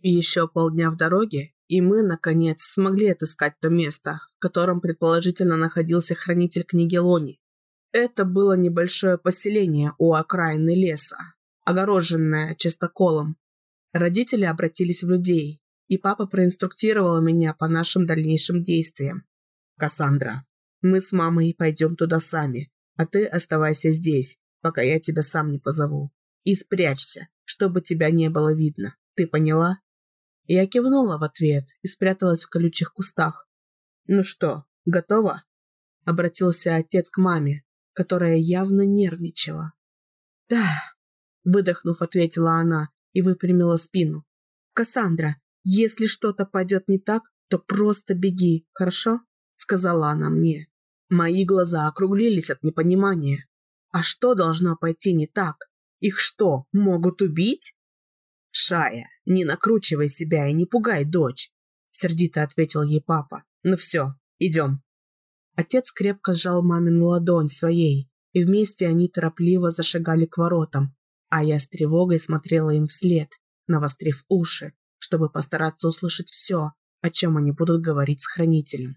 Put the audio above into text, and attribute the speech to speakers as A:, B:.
A: Еще полдня в дороге, и мы, наконец, смогли отыскать то место, в котором предположительно находился хранитель книги Лони. Это было небольшое поселение у окраины леса, огороженное чистоколом. Родители обратились в людей, и папа проинструктировал меня по нашим дальнейшим действиям. «Кассандра, мы с мамой пойдем туда сами, а ты оставайся здесь, пока я тебя сам не позову. И спрячься, чтобы тебя не было видно. Ты поняла?» Я кивнула в ответ и спряталась в колючих кустах. «Ну что, готова?» Обратился отец к маме, которая явно нервничала. «Да», — выдохнув, ответила она и выпрямила спину. «Кассандра, если что-то пойдет не так, то просто беги, хорошо?» — сказала она мне. Мои глаза округлились от непонимания. «А что должно пойти не так? Их что, могут убить?» «Шая, не накручивай себя и не пугай дочь», — сердито ответил ей папа. «Ну все, идем». Отец крепко сжал мамину ладонь своей, и вместе они торопливо зашагали к воротам, а я с тревогой смотрела им вслед, навострив уши, чтобы постараться услышать все, о чем они будут говорить с хранителем.